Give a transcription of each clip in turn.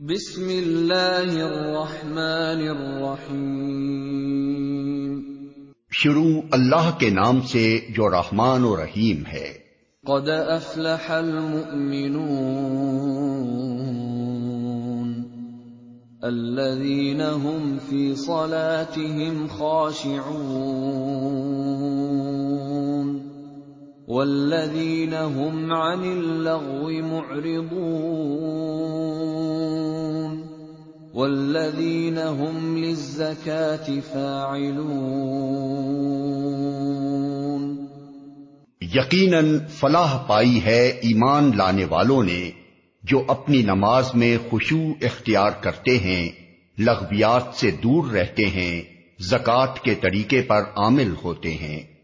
بسم اللہ الرحمن الرحیم۔ شروع اللہ کے نام سے جو رحمان و رحیم ہے۔ قد افلح المؤمنون الذين هم في صلاتهم خاشعون۔ والذين هم عن اللغو معرضون والذين هم للزكاة فاعلون یقیناً فلاح پائی ہے ایمان لانے والوں نے جو اپنی نماز میں خوشو اختیار کرتے ہیں، لغویات سے دور رہتے ہیں، زکوٰۃ کے طریقے پر عامل ہوتے ہیں۔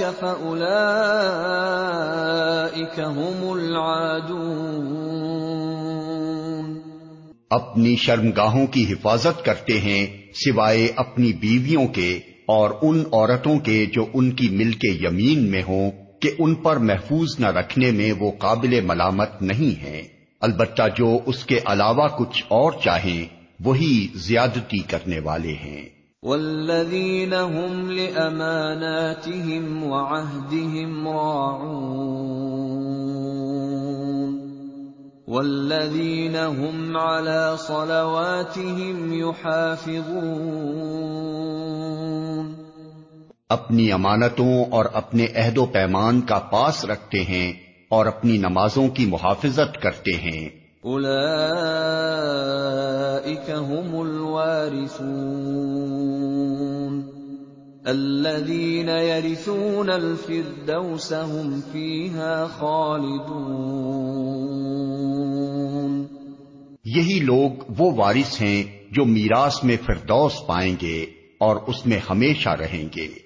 ذلك فأولئك هم العادون۔ اپنی شرمگاہوں کی حفاظت کرتے ہیں سوائے اپنی بیویوں کے اور ان عورتوں کے جو ان کی مل کے یمین میں ہوں کہ ان پر محفوظ نہ رکھنے میں وہ قابل ملامت نہیں ہیں۔ البتہ جو اس کے علاوہ کچھ اور چاہیں، وہی زیادتی کرنے والے ہیں۔ والذین هم لأماناتهم وعهدهم راعون والذین هم على صلواتهم يحافظون اپنی امانتوں اور اپنے عہد و پیمان کا پاس رکھتے ہیں اور اپنی نمازوں کی محافظت کرتے ہیں۔ اولئیک هم الوارثون. الذین يرثون الفردوس هم فیها خالدون. یہی لوگ وہ وارث ہیں جو میراث میں فردوس پائیں گے اور اس میں ہمیشہ رہیں گے۔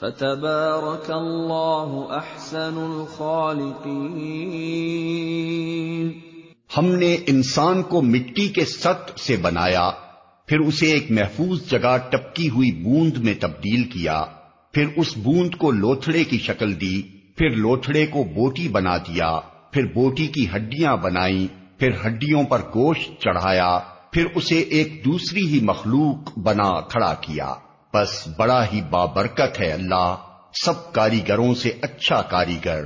فتبارک اللہ احسن الخالقین ہم نے انسان کو مٹی کے ست سے بنایا، پھر اسے ایک محفوظ جگہ ٹپکی ہوئی بوند میں تبدیل کیا، پھر اس بوند کو لوتھڑے کی شکل دی، پھر لوتھڑے کو بوٹی بنا دیا، پھر بوٹی کی ہڈیاں بنائی پھر ہڈیوں پر گوشت چڑھایا، پھر اسے ایک دوسری ہی مخلوق بنا کھڑا کیا۔ بس بڑا ہی بابرکت ہے اللہ سب کاریگروں سے اچھا کاریگر۔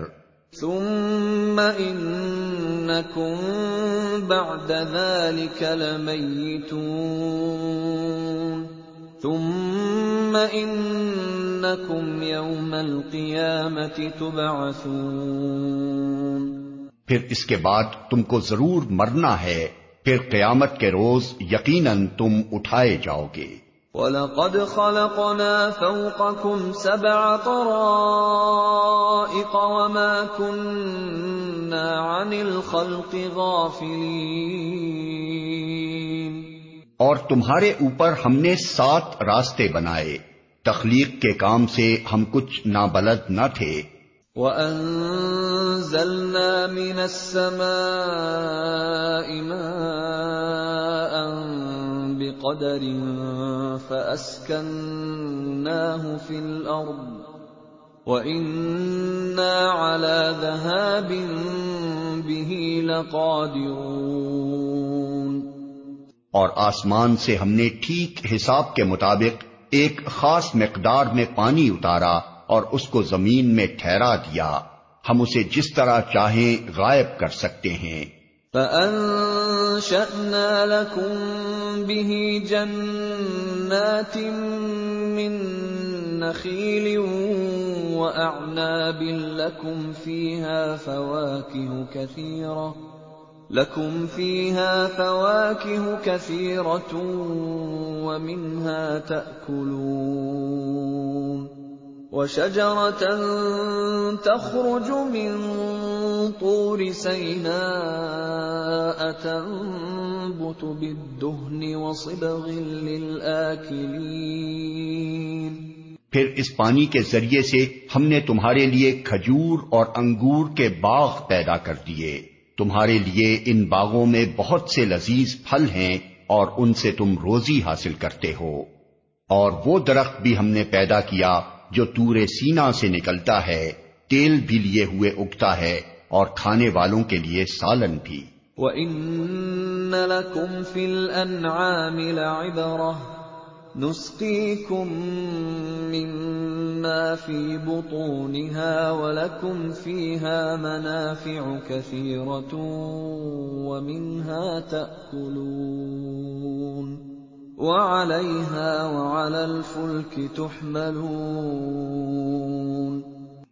ثم انکم بعد ذلك لمیتون ثم انکم یوم القیامت تبعثون۔ پھر اس کے بعد تم کو ضرور مرنا ہے پھر قیامت کے روز یقیناً تم اٹھائے جاؤ گے۔ وَلَقَدْ خَلَقْنَا فَوْقَكُمْ سَبْعَ طَرَائِقَ وَمَا كُنَّا عَنِ الْخَلْقِ غَافِلِينَ اور تمہارے اوپر ہم نے سات راستے بنائے۔ تخلیق کے کام سے ہم کچھ نابلد نہ تھے۔ وَأَنزَلْنَا مِنَ السَّمَاءِ مَاءً بِقَدَرٍ فَأَسْكَنَّاهُ فِي الْأَرْضِ وَإِنَّا عَلَى ذَهَابٍ بِهِ لَقَادِرُونَ اور آسمان سے ہم نے ٹھیک حساب کے مطابق ایک خاص مقدار میں پانی اتارا اور اس کو زمین میں ٹھہرا دیا۔ ہم اسے جس طرح چاہیں غائب کر سکتے ہیں۔ فَأَنشَأْنَا لَكُم بِهِ جَنَّاتٍ مِّن نَّخِيلٍ وَأَعْنَابٍ لَّكُمْ فِيهَا فَوَاكِهُ كَثِيرَةٌ لکم فیہا فواکہ کثیرۃ ومنها تأکلون وشجرة تخرج من طور سیناء تنبت بالدہن وصبغ للآکلین پھر اس پانی کے ذریعے سے ہم نے تمہارے لیے کھجور اور انگور کے باغ پیدا کر دیے۔ تمہارے لیے ان باغوں میں بہت سے لذیذ پھل ہیں اور ان سے تم روزی حاصل کرتے ہو۔ اور وہ درخت بھی ہم نے پیدا کیا جو تورے سینا سے نکلتا ہے، تیل بھی لیے ہوئے اگتا ہے اور کھانے والوں کے لیے سالن بھی۔ وَإِنَّ لَكُمْ فِي الْأَنْعَامِ لَعِبْرَةً نسقيكم مما في بطونها ولكم فيها منافع كثيرة ومنها تأكلون وعليها وعلى الفلك تحملون۔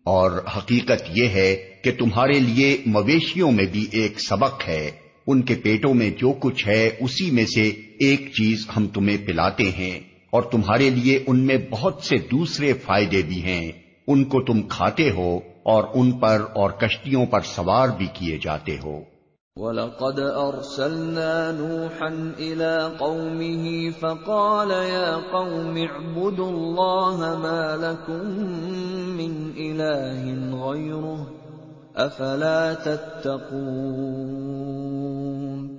اور حقیقت یہ ہے کہ تمہارے لیے مویشیوں میں بھی ایک سبق ہے۔ ان کے پیٹوں میں جو کچھ ہے، اسی میں سے ایک چیز ہم تمہیں پلاتے ہیں۔ اور تمہارے لیے ان میں بہت سے دوسرے فائدے بھی ہیں۔ ان کو تم کھاتے ہو اور ان پر اور کشتیوں پر سوار بھی کیے جاتے ہو۔ وَلَقَدْ أَرْسَلْنَا نُوحًا إِلَىٰ قَوْمِهِ فَقَالَ يَا قَوْمِ اعْبُدُوا اللَّهَ مَا لَكُم مِّنْ إِلَٰهٍ غَيْرُهُ أَفَلَا تَتَّقُونَ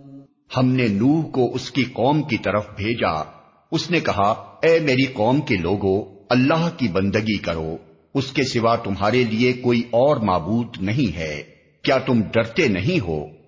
ہم نے نوح کو اس کی قوم کی طرف بھیجا۔ اس نے کہا، اے میری قوم کے لوگوں اللہ کی بندگی کرو۔ اس کے سوا تمہارے لیے کوئی اور معبود نہیں ہے۔ کیا تم ڈرتے نہیں ہو؟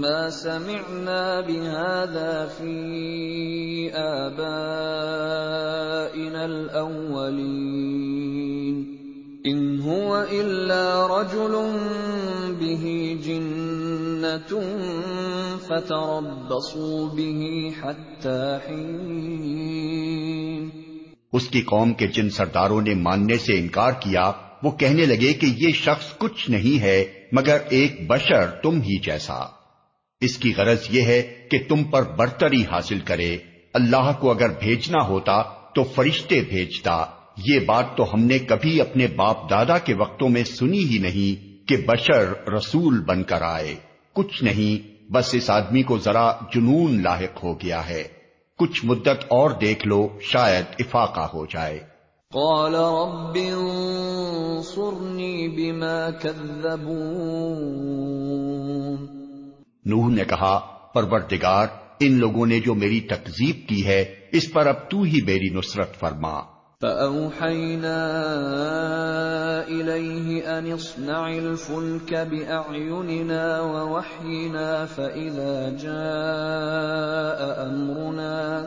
ما سمعنا بهذا في ابائنا الاولين ان هو الا رجل به جنه اس کی قوم کے جن سرداروں نے ماننے سے انکار کیا، وہ کہنے لگے کہ یہ شخص کچھ نہیں ہے، مگر ایک بشر تم ہی جیسا۔ اس کی غرض یہ ہے کہ تم پر برتری حاصل کرے۔ اللہ کو اگر بھیجنا ہوتا تو فرشتے بھیجتا۔ یہ بات تو ہم نے کبھی اپنے باپ دادا کے وقتوں میں سنی ہی نہیں کہ بشر رسول بن کر آئے۔ کچھ نہیں، بس اس آدمی کو ذرا جنون لاحق ہو گیا ہے۔ کچھ مدت اور دیکھ لو، شاید افاقہ ہو جائے۔ قال رب انصرنی بما نوح نے کہا، پروردگار، ان لوگوں نے جو میری تکذیب کی ہے، اس پر اب تو ہی میری نصرت فرما۔ فَأَوْحَيْنَا إِلَيْهِ أَنِ اصْنَعِ الْفُلْكَ بِأَعْيُنِنَا وَوَحْيِنَا فَإِذَا جَاءَ أَمْرُنَا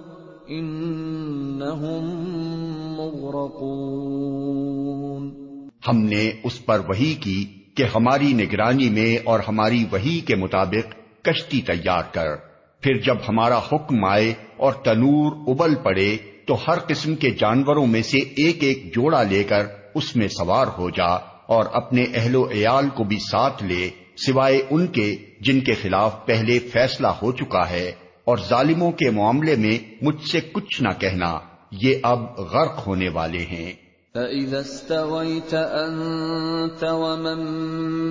إِنَّهُمْ مُغْرَقُونَ ہم نے اس پر وحی کی کہ ہماری نگرانی میں اور ہماری وحی کے مطابق کشتی تیار کر۔ پھر جب ہمارا حکم آئے اور تنور ابل پڑے، تو ہر قسم کے جانوروں میں سے ایک ایک جوڑا لے کر اس میں سوار ہو جا اور اپنے اہل و عیال کو بھی ساتھ لے، سوائے ان کے جن کے خلاف پہلے فیصلہ ہو چکا ہے۔ اور ظالموں کے معاملے میں مجھ سے کچھ نہ کہنا، یہ اب غرق ہونے والے ہیں۔ فَإِذَا اسْتَوَيْتَ أَنْتَ وَمَن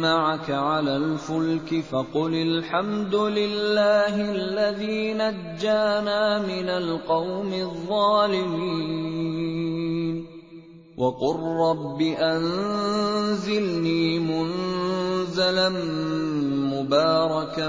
مَّعَكَ عَلَى الْفُلْكِ فَقُلِ الْحَمْدُ لِلَّهِ الَّذِي نَجَّانَا مِنَ الْقَوْمِ الظَّالِمِينَ وَقُل رَّبِّ أَنزِلْنِي مُنزَلًا مُّبَارَكًا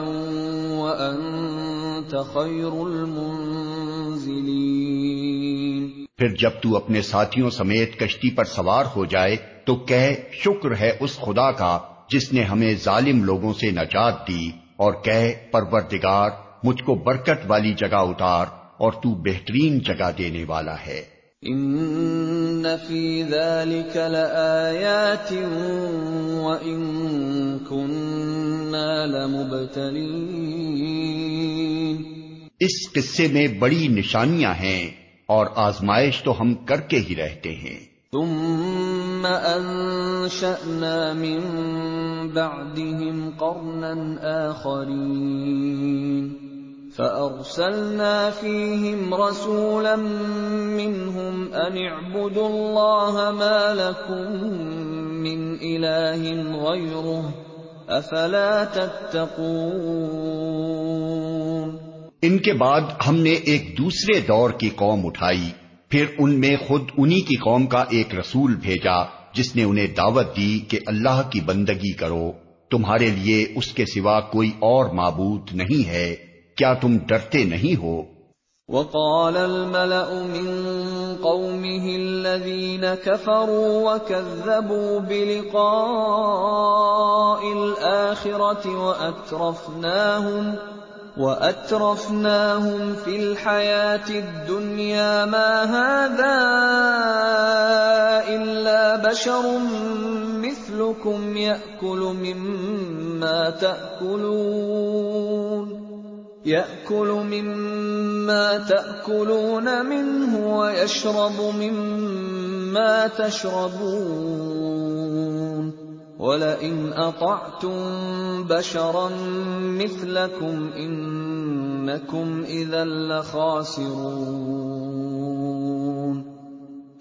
وَأَنتَ خیر المنزلین پھر جب تو اپنے ساتھیوں سمیت کشتی پر سوار ہو جائے تو کہہ شکر ہے اس خدا کا جس نے ہمیں ظالم لوگوں سے نجات دی اور کہہ پروردگار مجھ کو برکت والی جگہ اتار اور تو بہترین جگہ دینے والا ہے۔ ان فی ذلك لآیات وان كنا لمبتلین اس قصے میں بڑی نشانیاں ہیں اور آزمائش تو ہم کر کے ہی رہتے ہیں۔ ثم انشأنا من بعدهم قرنا آخرين فأرسلنا فيهم رسولا منهم أن اعبدوا الله ما لكم من إله غيره أفلا تتقون ان کے بعد ہم نے ایک دوسرے دور کی قوم اٹھائی، پھر ان میں خود انہی کی قوم کا ایک رسول بھیجا جس نے انہیں دعوت دی کہ اللہ کی بندگی کرو۔ تمہارے لیے اس کے سوا کوئی اور معبود نہیں ہے۔ کیا تم ڈرتے نہیں ہو؟ وقال الملأ من قومه الذين كفروا وكذبوا بلقاء الآخرة وأترفناهم وَأَتْرَفْنَاهُمْ فِي الْحَيَاةِ الدُّنْيَا مَا هَذَا إِلَّا بَشَرٌ مِّثْلُكُمْ يَأْكُلُ مِمَّا تَأْكُلُونَ يَأْكُلُ مِمَّا تَأْكُلُونَ مِنْهُ وَيَشْرَبُ مِمَّا تَشْرَبُونَ. وَلَئِنْ أَطَعْتُمْ بَشَرًا مِثْلَكُمْ إِنَّكُمْ إِذًا لَخَاسِرُونَ.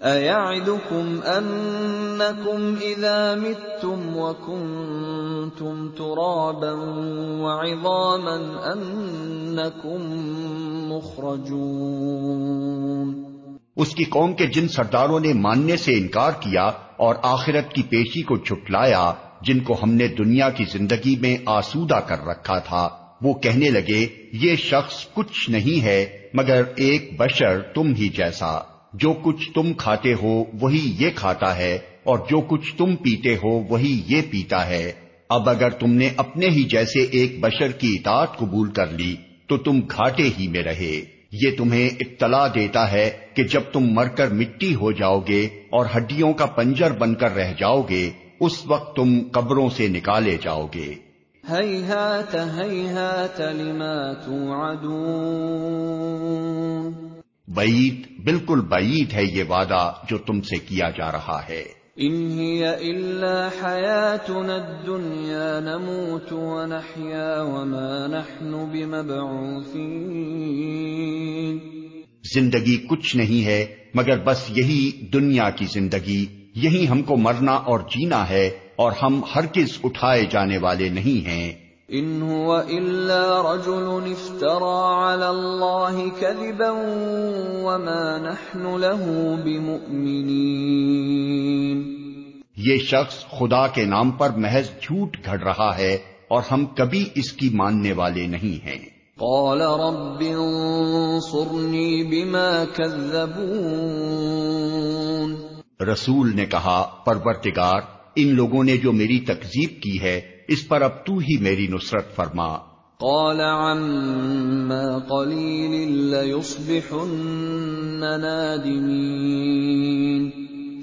أَيَعِدُكُمْ أَنَّكُمْ إِذَا مِتُّمْ وَكُنْتُمْ تُرَابًا وَعِظَامًا أَنَّكُمْ مُخْرَجُونَ اس کی قوم کے جن سرداروں نے ماننے سے انکار کیا اور آخرت کی پیشی کو چھٹلایا، جن کو ہم نے دنیا کی زندگی میں آسودہ کر رکھا تھا، وہ کہنے لگے، یہ شخص کچھ نہیں ہے، مگر ایک بشر تم ہی جیسا۔ جو کچھ تم کھاتے ہو وہی یہ کھاتا ہے، اور جو کچھ تم پیتے ہو وہی یہ پیتا ہے۔ اب اگر تم نے اپنے ہی جیسے ایک بشر کی اطاعت قبول کر لی، تو تم گھاٹے ہی میں رہے۔ یہ تمہیں اطلاع دیتا ہے کہ جب تم مر کر مٹی ہو جاؤ گے اور ہڈیوں کا پنجر بن کر رہ جاؤ گے اس وقت تم قبروں سے نکالے جاؤ گے لما توعدون۔ بعید بالکل بعید ہے یہ وعدہ جو تم سے کیا جا رہا ہے۔ ان هي الا حياتنا الدنيا نموت ونحيا وما نحن بمبعوثين زندگی کچھ نہیں ہے مگر بس یہی دنیا کی زندگی یہی ہم کو مرنا اور جینا ہے اور ہم ہرگز اٹھائے جانے والے نہیں ہیں۔ ان هو الا رجل افترى على الله كذبا وما نحن له بمؤمنين۔ یہ شخص خدا کے نام پر محض جھوٹ گھڑ رہا ہے اور ہم کبھی اس کی ماننے والے نہیں ہیں۔ قال رب انصرني بما كذبون۔ رسول نے کہا پرورتگار ان لوگوں نے جو میری تکذیب کی ہے اس پر اب تو ہی میری نصرت فرما۔ قال عما قليل ليصبحن نادمين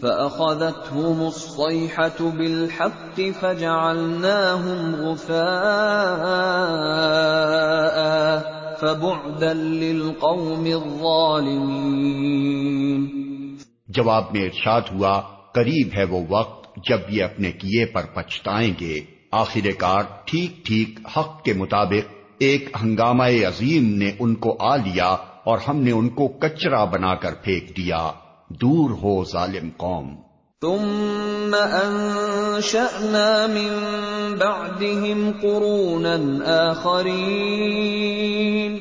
فأخذتهم الصيحة بالحق فجعلناهم غفاء فبعدا للقوم الظالمين۔ جواب میں ارشاد ہوا قریب ہے وہ وقت جب یہ اپنے کیے پر پچھتائیں گے۔ آخر کار ٹھیک ٹھیک حق کے مطابق ایک ہنگامہ عظیم نے ان کو آ لیا اور ہم نے ان کو کچرا بنا کر پھینک دیا۔ دور ہو ظالم قوم۔ ثم انشأنا من بعدهم قرونا آخرين۔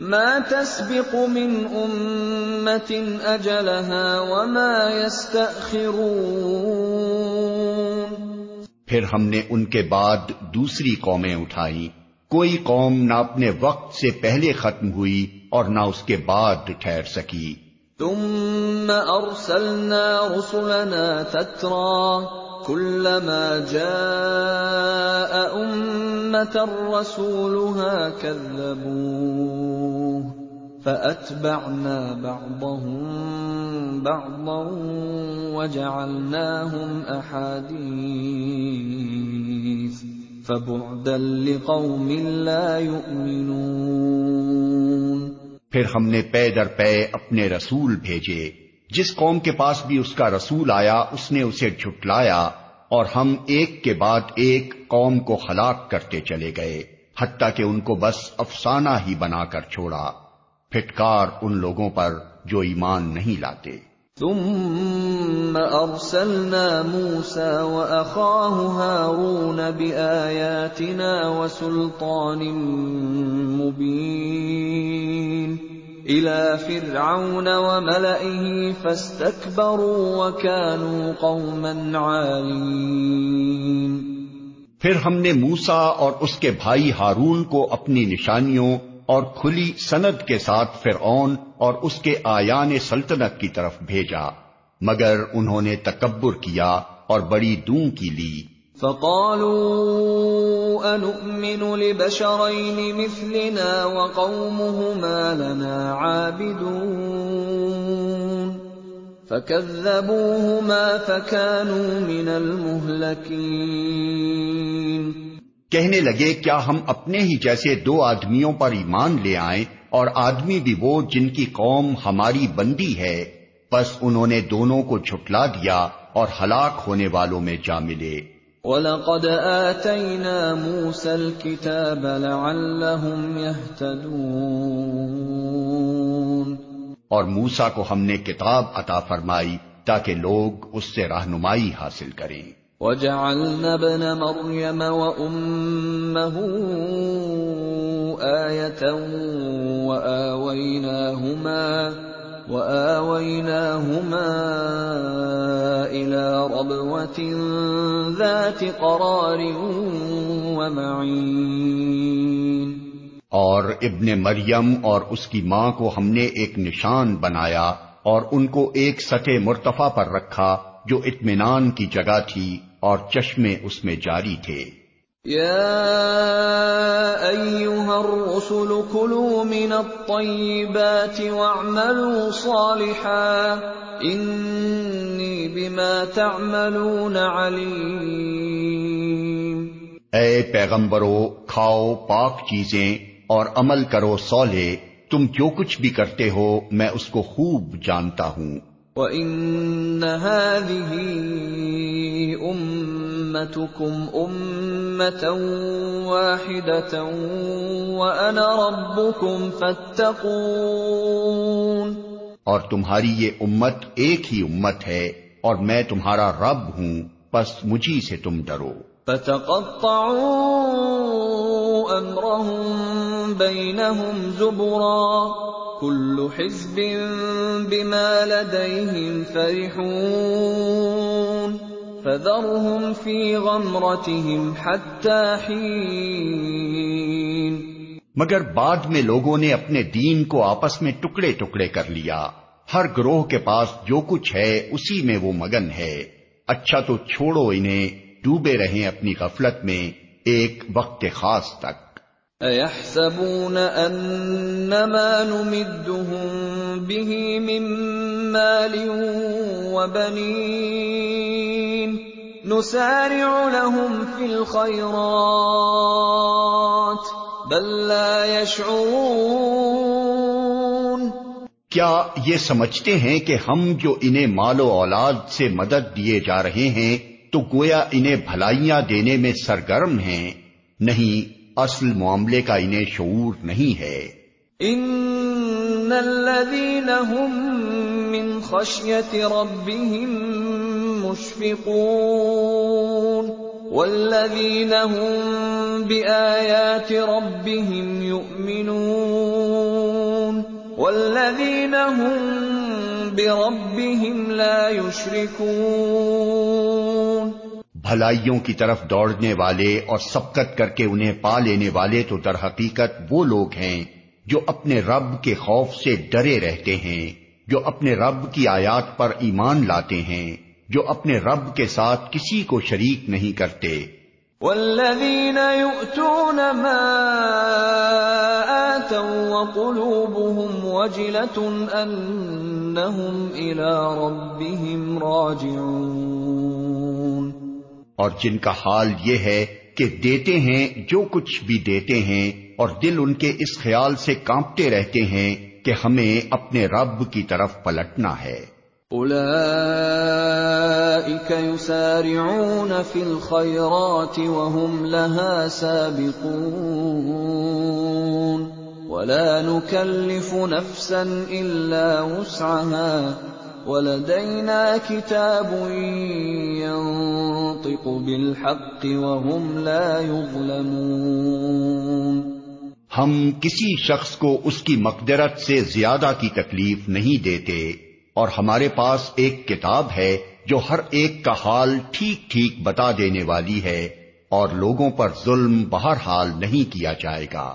ما تسبق من امة اجلها وما يستأخرون۔ پھر ہم نے ان کے بعد دوسری قومیں اٹھائیں کوئی قوم نہ اپنے وقت سے پہلے ختم ہوئی اور نہ اس کے بعد ٹھہر سکی۔ ثم ارسلنا رسلنا تترى كلما جاء امه رسولها كذبوه۔ فاتبعنا بعضهم بعضا وجعلناهم احاديث فبعدا لقوم لا يؤمنون پھر ہم نے پے در پے اپنے رسول بھیجے۔ جس قوم کے پاس بھی اس کا رسول آیا، اس نے اسے جھٹلایا اور ہم ایک کے بعد ایک قوم کو ہلاک کرتے چلے گئے، حتیٰ کہ ان کو بس افسانہ ہی بنا کر چھوڑا۔ پھٹکار ان لوگوں پر جو ایمان نہیں لاتے۔ ثم ارسلنا موسى واخاه هارون باياتنا وسلطان مبين الى فرعون وملئه فاستكبروا وكانوا قوما عالين۔ پھر ہم نے موسا اور اس کے بھائی ہارون کو اپنی نشانیوں اور کھلی سند کے ساتھ فرعون اور اس کے آیان سلطنت کی طرف بھیجا، مگر انہوں نے تکبر کیا اور بڑی دوں کی لی۔ فقالوا انؤمن لبشرين مثلنا وقومهما لنا عابدون؟ فكذبوهما فكانوا من المهلكين. کہنے لگے کیا ہم اپنے ہی جیسے دو آدمیوں پر ایمان لے آئیں اور آدمی بھی وہ جن کی قوم ہماری بندی ہے؟ بس انہوں نے دونوں کو جھٹلا دیا اور ہلاک ہونے والوں میں جا ملے۔ وَلَقَدْ آتَيْنَا مُوسَى الْكِتَابَ لَعَلَّهُمْ يَهْتَدُونَ۔ اور موسا کو ہم نے کتاب عطا فرمائی تاکہ لوگ اس سے رہنمائی حاصل کریں۔ وجعلنا ابن مريم وامه ايه واويناهما واويناهما الى ربوه ذات قرار ومعين. اور ابن مریم اور اس کی ماں کو ہم نے ایک نشان بنایا اور ان کو ایک سطح مرتفع پر رکھا جو اطمینان کی جگہ تھی۔ اور چشمے اس میں جاری تھے۔ یا ایوہا الرسل کلوا من الطیبات واعملوا صالحا انی بما تعملون علیم۔ اے پیغمبرو کھاؤ پاک چیزیں اور عمل کرو سولے تم جو کچھ بھی کرتے ہو میں اس کو خوب جانتا ہوں۔ وَإِنَّ هَٰذِهِ أُمَّتُكُمْ أُمَّةً وَاحِدَةً وَأَنَا رَبُّكُمْ فَاتَّقُونِ اور تمہاری یہ امت ایک ہی امت ہے اور میں تمہارا رب ہوں پس مجھی سے تم ڈرو۔ فَتَقَطَّعُوا أَمْرَهُم بَيْنَهُمْ زُبُرًا كل حزب بما لديهم فرحون فذرهم في غمرتهم حتى حين مگر بعد میں لوگوں نے اپنے دین کو آپس میں ٹکڑے ٹکڑے کر لیا۔ ہر گروہ کے پاس جو کچھ ہے، اسی میں وہ مگن ہے۔ اچھا تو چھوڑو انہیں، ڈوبے رہیں اپنی غفلت میں، ایک وقت خاص تک۔ کیا یہ سمجھتے ہیں کہ ہم جو انہیں مال و اولاد سے مدد دیے جا رہے ہیں تو گویا انہیں بھلائیاں دینے میں سرگرم ہیں؟ نہیں اصل معاملے کا انہیں شعور نہیں ہے۔ ان الذين هم من خشيه ربهم مشفقون والذين هم بايات ربهم يؤمنون والذين هم بربهم لا يشركون بھلائیوں کی طرف دوڑنے والے اور سبقت کر کے انہیں پا لینے والے تو در حقیقت وہ لوگ ہیں جو اپنے رب کے خوف سے ڈرے رہتے ہیں، جو اپنے رب کی آیات پر ایمان لاتے ہیں، جو اپنے رب کے ساتھ کسی کو شریک نہیں کرتے۔ والذین یؤتون ما آتوا وقلوبهم وجلة انہم الى ربهم راجعون اور جن کا حال یہ ہے کہ دیتے ہیں جو کچھ بھی دیتے ہیں اور دل ان کے اس خیال سے کانپتے رہتے ہیں کہ ہمیں اپنے رب کی طرف پلٹنا ہے۔ يسارعون في الخيرات وهم لها سابقون۔ ولا نكلف نفسا إلا وسعها۔ وَلَدَيْنَا كِتَابٌ يَنطِقُ بِالْحَقِّ وَهُمْ لَا يُظْلَمُونَ۔ ہم کسی شخص کو اس کی مقدرت سے زیادہ کی تکلیف نہیں دیتے اور ہمارے پاس ایک کتاب ہے جو ہر ایک کا حال ٹھیک ٹھیک بتا دینے والی ہے اور لوگوں پر ظلم بہرحال نہیں کیا جائے گا۔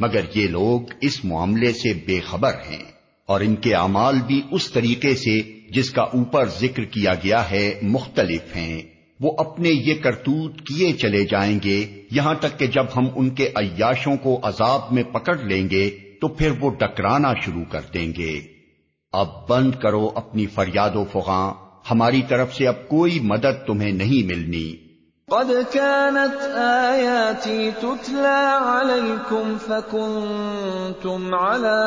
مگر یہ لوگ اس معاملے سے بے خبر ہیں اور ان کے اعمال بھی اس طریقے سے جس کا اوپر ذکر کیا گیا ہے مختلف ہیں۔ وہ اپنے یہ کرتوت کیے چلے جائیں گے۔ یہاں تک کہ جب ہم ان کے عیاشوں کو عذاب میں پکڑ لیں گے تو پھر وہ ڈکرانا شروع کر دیں گے۔ اب بند کرو اپنی فریاد و فغاں۔ ہماری طرف سے اب کوئی مدد تمہیں نہیں ملنی۔ قد كانت آياتي تتلى عليكم فكنتم على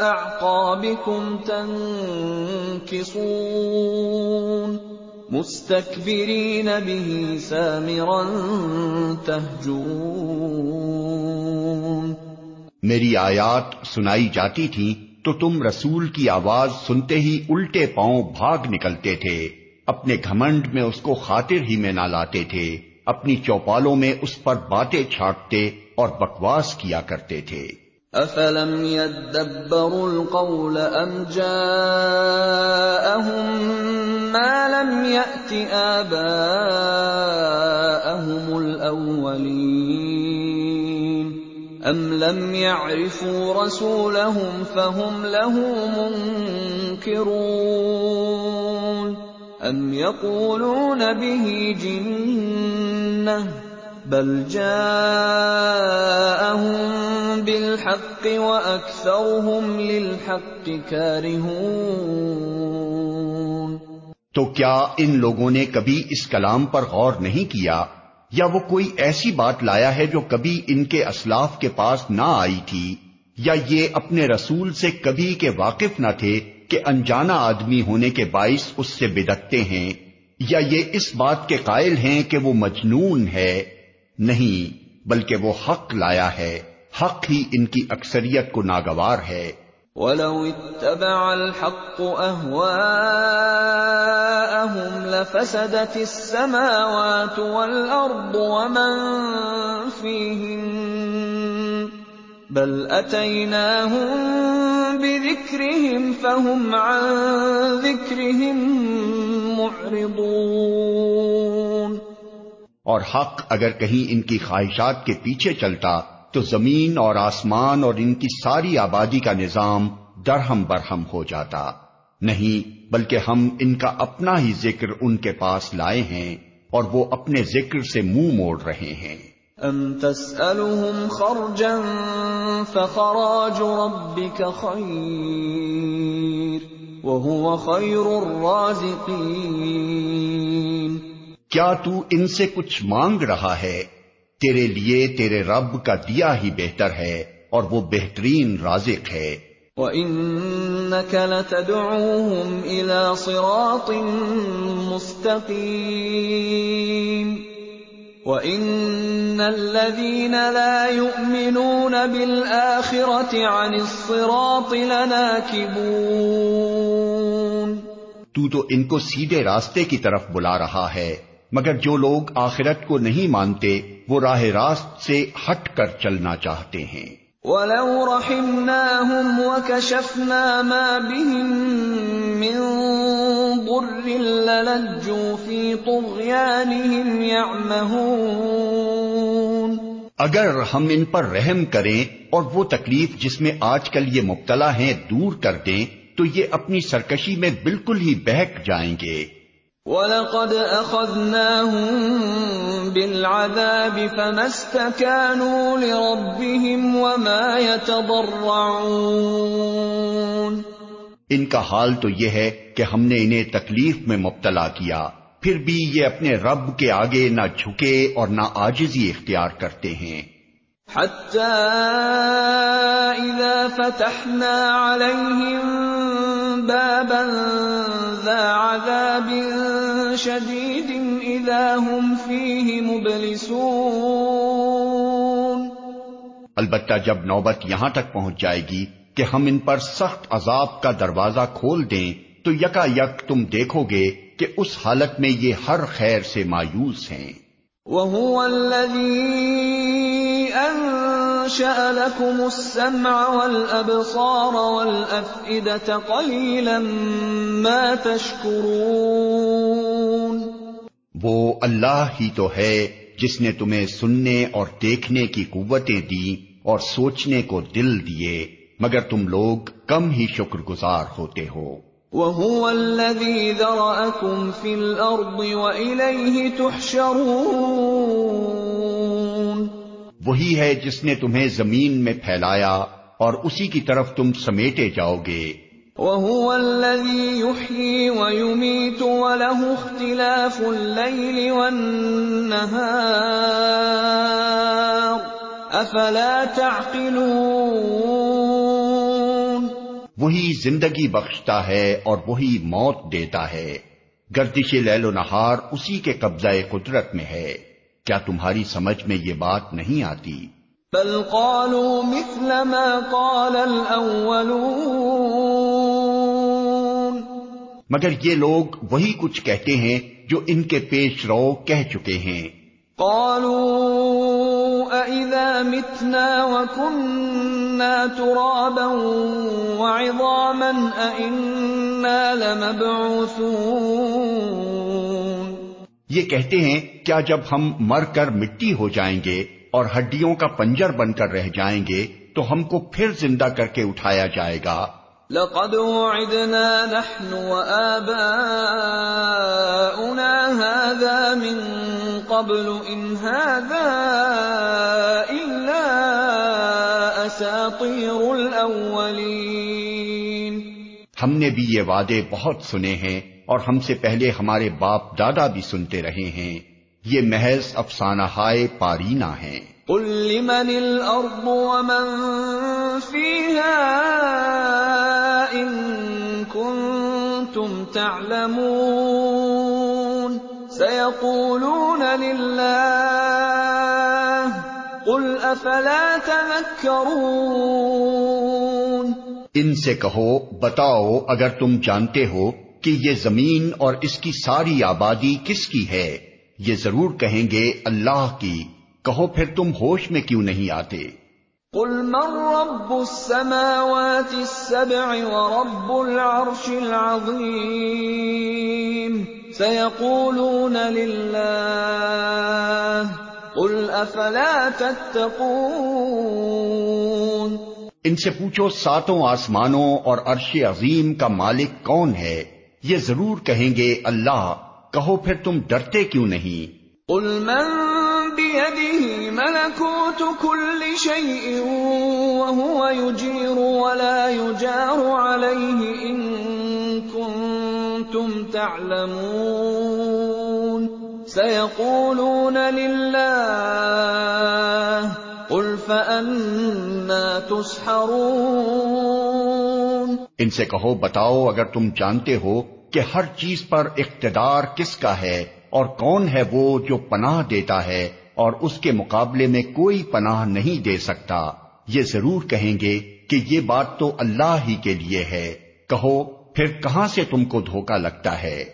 أعقابكم تنكصون مستكبرين به سامرا تهجرون۔ میری آیات سنائی جاتی تھی تو تم رسول کی آواز سنتے ہی الٹے پاؤں بھاگ نکلتے تھے۔ اپنے گھمنڈ میں اس کو خاطر ہی میں نہ لاتے تھے۔ اپنی چوپالوں میں اس پر باتیں چھاٹتے اور بکواس کیا کرتے تھے۔ افلم يدبروا القول ام جاءهم ما لم يأت آباءهم الاولين ام لم يعرفوا رسولهم فهم له منكرون ام يقولون به جنة بل جاءهم بالحق واكثرهم للحق كارهون تو کیا ان لوگوں نے کبھی اس کلام پر غور نہیں کیا؟ یا وہ کوئی ایسی بات لایا ہے جو کبھی ان کے اسلاف کے پاس نہ آئی تھی، یا یہ اپنے رسول سے کبھی کے واقف نہ تھے کہ انجانا آدمی ہونے کے باعث اس سے بدکتے ہیں، یا یہ اس بات کے قائل ہیں کہ وہ مجنون ہے۔ نہیں، بلکہ وہ حق لایا ہے، حق ہی ان کی اکثریت کو ناگوار ہے۔ وَلَوِ اتَّبَعَ الْحَقُّ أَهْوَاءَهُمْ لَفَسَدَتِ السَّمَاوَاتُ وَالْأَرْضُ وَمَن فِيهِنَّ بَلْ أَتَيْنَاهُمْ بِذِكْرِهِمْ فَهُمْ عَن ذِكْرِهِمْ مُعْرِضُونَ اور حق اگر کہیں ان کی خواہشات کے پیچھے چلتا تو زمین اور آسمان اور ان کی ساری آبادی کا نظام درہم برہم ہو جاتا۔ نہیں بلکہ ہم ان کا اپنا ہی ذکر ان کے پاس لائے ہیں اور وہ اپنے ذکر سے منہ موڑ رہے ہیں۔ ام تسألهم خرجا فخراج ربك خیر وهو خیر الرازقین کیا تو ان سے کچھ مانگ رہا ہے؟ تیرے لیے تیرے رب کا دیا ہی بہتر ہے اور وہ بہترین رازق ہے۔ وَإِنَّكَ لَتَدْعُوهُمْ إِلَى صِرَاطٍ مُسْتَقِيمٍ وَإِنَّ الَّذِينَ لَا يُؤْمِنُونَ بِالْآخِرَةِ عَنِ الصِّرَاطِ لَنَاكِبُونَ۔ تو تو ان کو سیدھے راستے کی طرف بلا رہا ہے مگر جو لوگ آخرت کو نہیں مانتے وہ راہ راست سے ہٹ کر چلنا چاہتے ہیں۔ وَلَوْ رَحِمْنَاهُمْ وَكَشَفْنَا مَا بِهِمْ مِنْ ضُرٍّ لَلَجُّوا فِي طُغْيَانِهِمْ يَعْمَهُونَ۔ اگر ہم ان پر رحم کریں اور وہ تکلیف جس میں آج کل یہ مبتلا ہیں دور کر دیں تو یہ اپنی سرکشی میں بالکل ہی بہک جائیں گے۔ وَلَقَدْ أَخَذْنَاهُمْ بِالْعَذَابِ فَمَا اسْتَكَانُوا لِرَبِّهِمْ وَمَا يَتَضَرَّعُونَ ان کا حال تو یہ ہے کہ ہم نے انہیں تکلیف میں مبتلا کیا، پھر بھی یہ اپنے رب کے آگے نہ جھکے اور نہ آجزی اختیار کرتے ہیں۔ حَتَّى إِذَا فَتَحْنَا عَلَيْهِمْ بَابًا ذَا عَذَابٍ شَدِيدٍ إِذَا هُمْ فِيهِ مُبْلِسُونَ۔ البتہ جب نوبت یہاں تک پہنچ جائے گی کہ ہم ان پر سخت عذاب کا دروازہ کھول دیں تو یکا یک تم دیکھو گے کہ اس حالت میں یہ ہر خیر سے مایوس ہیں۔ وَهُوَ الَّذِي أَنشَأَ لَكُمُ السَّمْعَ وَالْأَبْصَارَ وَالْأَفْئِدَةَ قَلِيلًا مَا تَشْكُرُونَ. وہ اللہ ہی تو ہے جس نے تمہیں سننے اور دیکھنے کی قوتیں دی اور سوچنے کو دل دیے مگر تم لوگ کم ہی شکر گزار ہوتے ہو۔ وَهُوَ الَّذِي ذَرَأَكُمْ فِي الْأَرْضِ وَإِلَيْهِ تُحْشَرُونَ. وہی ہے جس نے تمہیں زمین میں پھیلایا اور اسی کی طرف تم سمیٹے جاؤ گے۔ وَهُوَ الَّذِي يُحْيِي وَيُمِيتُ وَلَهُ اخْتِلَافُ اللَّيْلِ وَالنَّهَارِ أَفَلَا تَعْقِلُونَ وہی زندگی بخشتا ہے اور وہی موت دیتا ہے۔ گردش لیل و نہار اسی کے قبضہ قدرت میں ہے۔ کیا تمہاری سمجھ میں یہ بات نہیں آتی؟ بل قالوا مثل ما قال الاولون مگر یہ لوگ وہی کچھ کہتے ہیں جو ان کے پیش رو کہہ چکے ہیں۔ قالوا أإذا متنا وكنا ترابا وعظاما أإنا لمبعوثون۔ یہ کہتے ہیں کیا جب ہم مر کر مٹی ہو جائیں گے اور ہڈیوں کا پنجر بن کر رہ جائیں گے تو ہم کو پھر زندہ کر کے اٹھایا جائے گا۔ لقد وعدنا نحن وآباؤنا هذا من قبل إن هذا إلا أساطير الأولين۔ ہم نے بھی یہ وعدے بہت سنے ہیں۔ اور ہم سے پہلے ہمارے باپ دادا بھی سنتے رہے ہیں یہ محض افسانہ ہائے پارینہ ہیں قل لمن الأرض ومن فيها إن كنتم تعلمون سيقولون لله قل أفلا تذكرون ان سے کہو بتاؤ اگر تم جانتے ہو کہ یہ زمین اور اس کی ساری آبادی کس کی ہے؟ یہ ضرور کہیں گے اللہ کی۔ کہو پھر تم ہوش میں کیوں نہیں آتے؟ قل من رب السماوات السبع ورب العرش العظيم سيقولون لله قل افلا تتقون ان سے پوچھو ساتوں آسمانوں اور عرش عظیم کا مالک کون ہے؟ یہ ضرور کہیں گے، اللہ، کہو پھر تم ڈرتے کیوں نہیں؟ قل من بيده ملكوت كل شيء وهو يجير ولا يجار عليه إن كنتم تعلمون سيقولون لله قل فأنا تسحرون ان سے کہو بتاؤ اگر تم جانتے ہو کہ ہر چیز پر اقتدار کس کا ہے اور کون ہے وہ جو پناہ دیتا ہے اور اس کے مقابلے میں کوئی پناہ نہیں دے سکتا۔ یہ ضرور کہیں گے کہ یہ بات تو اللہ ہی کے لیے ہے۔ کہو پھر کہاں سے تم کو دھوکا لگتا ہے؟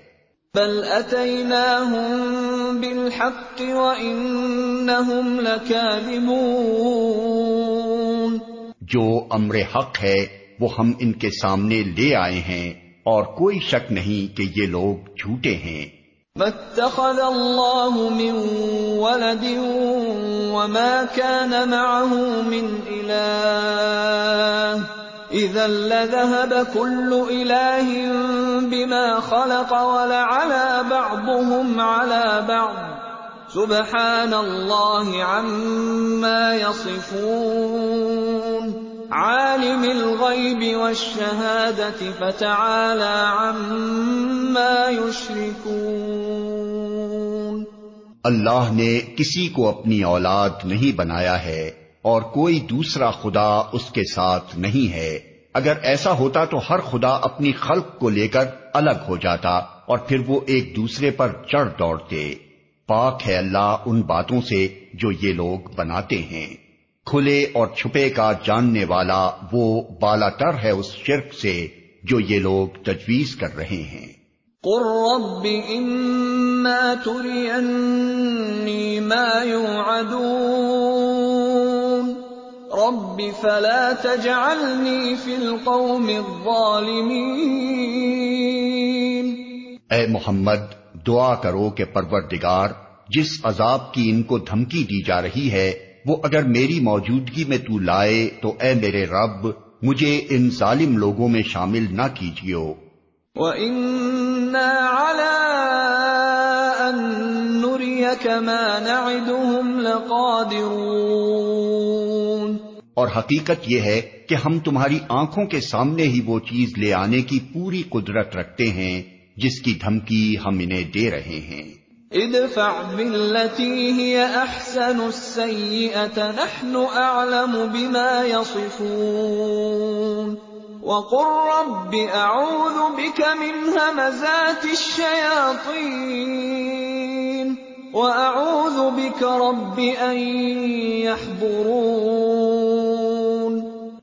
بل اتيناهم بالحق وانهم لكاذبون جو امر حق ہے وہ ہم ان کے سامنے لے آئے ہیں اور کوئی شک نہیں کہ یہ لوگ جھوٹے ہیں۔ ما اتخذ الله من ولد وما كان معه من إله إذا لذهب كل إله بما خلق ولعلى بعضهم على بعض۔ سبحان الله عما يصفون۔ عالم الغیب والشہادت فتعالى عما يشركون. اللہ نے کسی کو اپنی اولاد نہیں بنایا ہے اور کوئی دوسرا خدا اس کے ساتھ نہیں ہے۔ اگر ایسا ہوتا تو ہر خدا اپنی خلق کو لے کر الگ ہو جاتا اور پھر وہ ایک دوسرے پر چڑھ دوڑتے۔ پاک ہے اللہ ان باتوں سے جو یہ لوگ بناتے ہیں۔ کھلے اور چھپے کا جاننے والا وہ بالا تر ہے اس شرک سے جو یہ لوگ تجویز کر رہے ہیں۔ قل رب اما ترینی ما رب فلا تجعلنی فی القوم الظالمین اے محمد دعا کرو کہ پروردگار جس عذاب کی ان کو دھمکی دی جا رہی ہے وہ اگر میری موجودگی میں تو لائے تو اے میرے رب مجھے ان ظالم لوگوں میں شامل نہ کیجیو۔ وَإِنَّا عَلَىٰ أَن نُّرِيَكَ مَا نَعِدُهُمْ لَقَادِرُونَ۔ اور حقیقت یہ ہے کہ ہم تمہاری آنکھوں کے سامنے ہی وہ چیز لے آنے کی پوری قدرت رکھتے ہیں جس کی دھمکی ہم انہیں دے رہے ہیں۔ ادفع بالتي هي احسن السيئه نحن اعلم بما يصفون. وقل رب اعوذ بك من همزات الشياطين واعوذ بك رب ان يحضرون.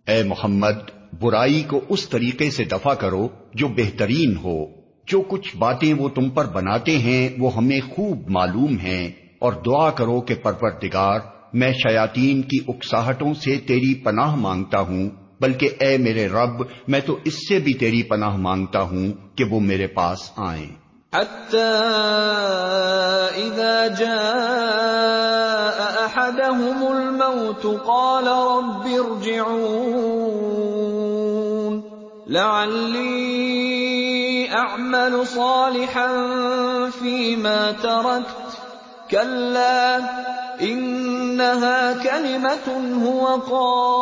اے محمد، برائی کو اس طریقے سے دفع کرو جو بہترین ہو۔ جو کچھ باتیں وہ تم پر بناتے ہیں، وہ ہمیں خوب معلوم ہیں۔ اور دعا کرو کہ پروردگار، میں شیاتین کی اکساہٹوں سے تیری پناہ مانگتا ہوں، بلکہ اے میرے رب، میں تو اس سے بھی تیری پناہ مانگتا ہوں کہ وہ میرے پاس آئیں۔ اذا جاء احدهم الموت قال رب ارجعون، لعلی اعمل صالحا فيما تركت. كلا انها كلمه هو قائلها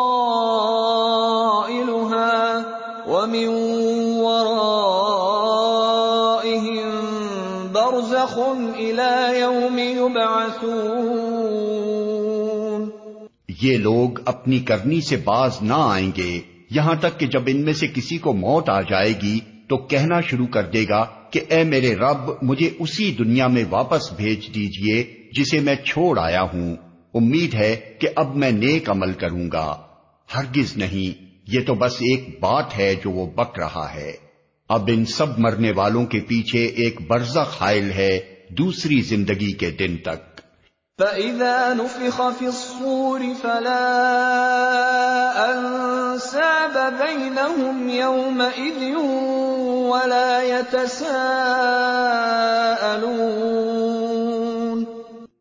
ومن ورائهم برزخ الى يوم يبعثون. یہ لوگ اپنی کرنی سے باز نہ آئیں گے، یہاں تک کہ جب ان میں سے کسی کو موت آ جائے گی تو کہنا شروع کر دے گا کہ اے میرے رب، مجھے اسی دنیا میں واپس بھیج دیجیے جسے میں چھوڑ آیا ہوں۔ امید ہے کہ اب میں نیک عمل کروں گا۔ ہرگز نہیں، یہ تو بس ایک بات ہے جو وہ بک رہا ہے۔ اب ان سب مرنے والوں کے پیچھے ایک برزہ خائل ہے دوسری زندگی کے دن تک۔ فَإِذَا نُفِخَ فِي الصُّورِ فَلَا أَنسَابَ بَيْنَهُمْ يَوْمَئِذٍ ولا يتساءلون۔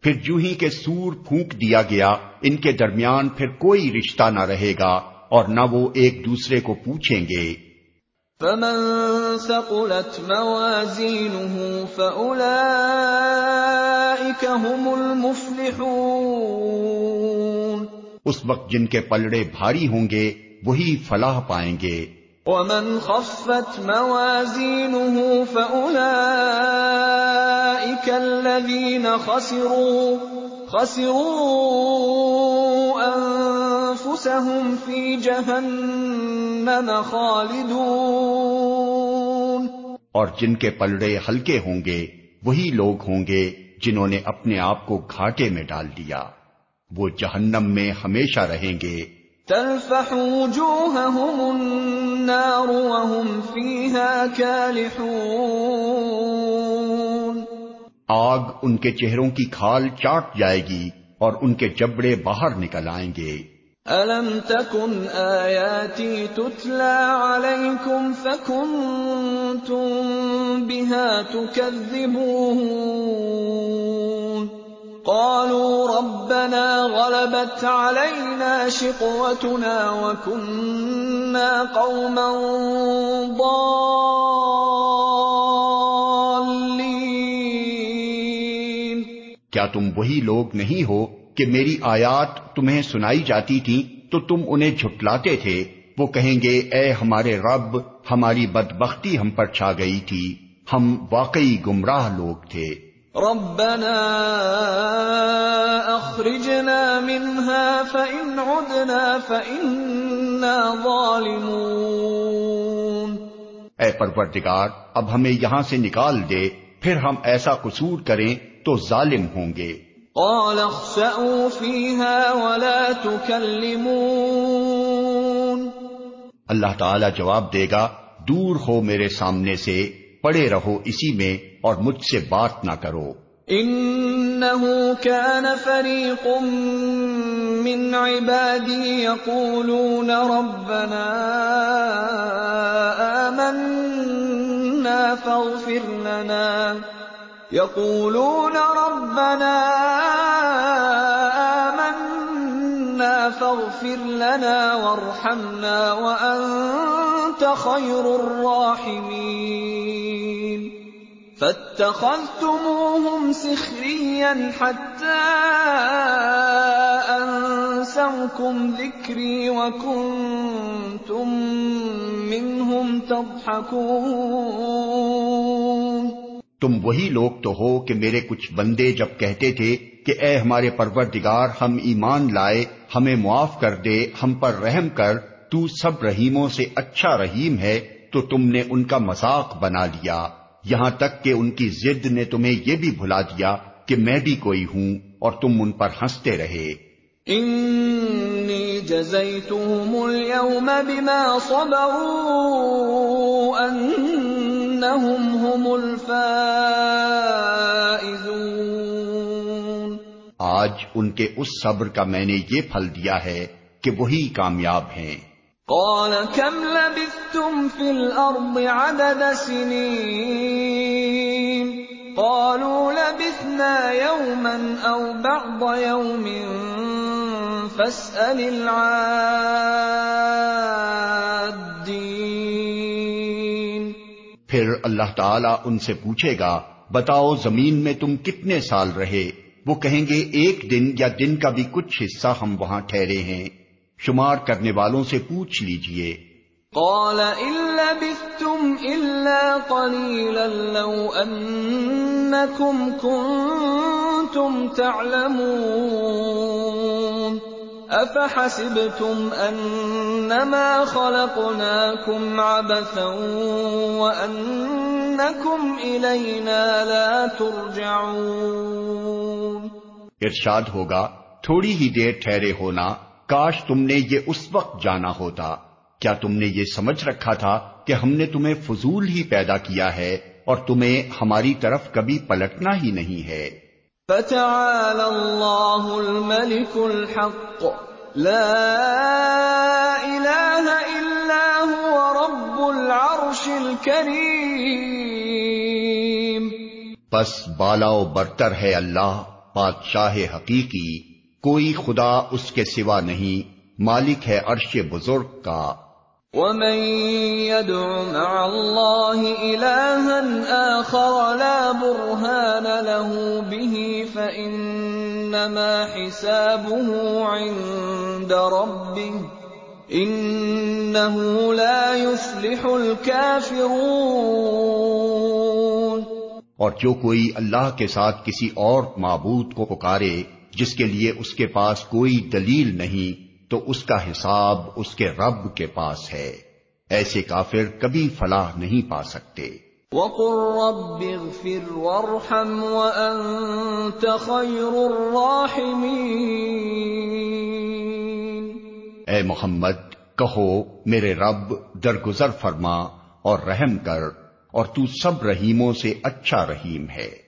پھر جو ہی کہ سور پھونک دیا گیا ان کے درمیان پھر کوئی رشتہ نہ رہے گا اور نہ وہ ایک دوسرے کو پوچھیں گے۔ فمن ثقلت موازينه فأولئك هم المفلحون۔ اس وقت جن کے پلڑے بھاری ہوں گے وہی فلاح پائیں گے۔ ومن خفت موازينه فأولئك الذين خسروا خسروا أنفسهم في جهنم خالدون۔ اور جن کے پلڑے ہلکے ہوں گے وہی لوگ ہوں گے جنہوں نے اپنے آپ کو گھاٹے میں ڈال دیا۔ وہ جہنم میں ہمیشہ رہیں گے۔ تلفح وجوههم النار وهم فيها كالحون۔ آگ ان کے چہروں کی کھال چاٹ جائے گی اور ان کے جبڑے باہر نکل آئیں گے۔ ألم تكن آياتي تتلى عليكم فكنتم بها تكذبون۔ قالوا ربنا غلبت علينا شقوتنا وكنا قوما ضالين. کیا تم وہی لوگ نہیں ہو کہ میری آیات تمہیں سنائی جاتی تھی تو تم انہیں جھٹلاتے تھے؟ وہ کہیں گے، اے ہمارے رب، ہماری بدبختی ہم پر چھا گئی تھی، ہم واقعی گمراہ لوگ تھے۔ ربنا اخرجنا منها فإن عدنا فإنا ظالمون اے پروردگار اب ہمیں یہاں سے نکال دے پھر ہم ایسا قصور کریں تو ظالم ہوں گے۔ قال اخسأوا فيها ولا تكلمون اللہ تعالی جواب دے گا دور ہو میرے سامنے سے۔ پڑے رہو اسی میں اور مجھ سے بات نہ کرو۔ انه كان فريق من عبادي يقولون ربنا آمنا فاغفر لنا۔ يقولون ربنا آمنا فاغفر لنا وارحمنا وأنت خير الراحمين. فاتخذتموهم سخريا حتى أنسوكم ذكري وكنتم منهم تضحكون. تم وہی لوگ تو ہو کہ میرے کچھ بندے جب کہتے تھے کہ اے ہمارے پروردگار، ہم ایمان لائے، ہمیں معاف کر دے، ہم پر رحم کر تو سب رحیموں سے اچھا رحیم ہے تو تم نے ان کا مذاق بنا لیا۔ یہاں تک کہ ان کی ضد نے تمہیں یہ بھی بھلا دیا کہ میں بھی کوئی ہوں اور تم ان پر ہنستے رہے۔ اليوم بما صبروا أنهم هم الفائزون۔ آج ان کے اس صبر کا میں نے یہ پھل دیا ہے کہ وہی کامیاب ہیں۔ قال، كم لبثتم في الأرض عدد سنين؟ قالوا، لبثنا يوما أو بعض يوم. فاسأل العادين. پھر اللہ تعالیٰ ان سے پوچھے گا، بتاؤ زمین میں تم کتنے سال رہے؟ وہ کہیں گے، ایک دن یا دن کا بھی کچھ حصہ ہم وہاں ٹھہرے ہیں۔ شمار کرنے والوں سے پوچھ لیجیے۔ قال إن لبثتم إلا قليلا لو أنكم كنتم تعلمون أفحسبتم أنما خلقناكم عبثا وأنكم إلينا لا ترجعون ارشاد ہوگا تھوڑی ہی دیر ٹھہرے ہونا کاش تم نے یہ اس وقت جانا ہوتا۔ کیا تم نے یہ سمجھ رکھا تھا کہ ہم نے تمہیں فضول ہی پیدا کیا ہے اور تمہیں ہماری طرف کبھی پلٹنا ہی نہیں ہے؟ فتعالى الله الملك الحق۔ لا إله إلا هو رب العرش الكريم بس بالا و برتر ہے اللہ بادشاہ حقیقی۔ کوئی خدا اس کے سوا نہیں مالک ہے عرش بزرگ کا۔ ومن يدع مع الله إلها آخر لا برهان له به فإنما حسابه عند ربه إنه لا يفلح الكافرون۔ اور جو کوئی اللہ کے ساتھ کسی اور معبود کو پکارے جس کے لیے اس کے پاس کوئی دلیل نہیں تو اس کا حساب اس کے رب کے پاس ہے۔ ایسے کافر کبھی فلاح نہیں پا سکتے۔ وَقُلْ رَبِّ اغْفِرْ وَارْحَمْ وَأَنْتَ خَيْرُ الرَّاحِمِينَ۔ اے محمد کہو میرے رب درگزر فرما اور رحم کر اور تو سب رحیموں سے اچھا رحیم ہے۔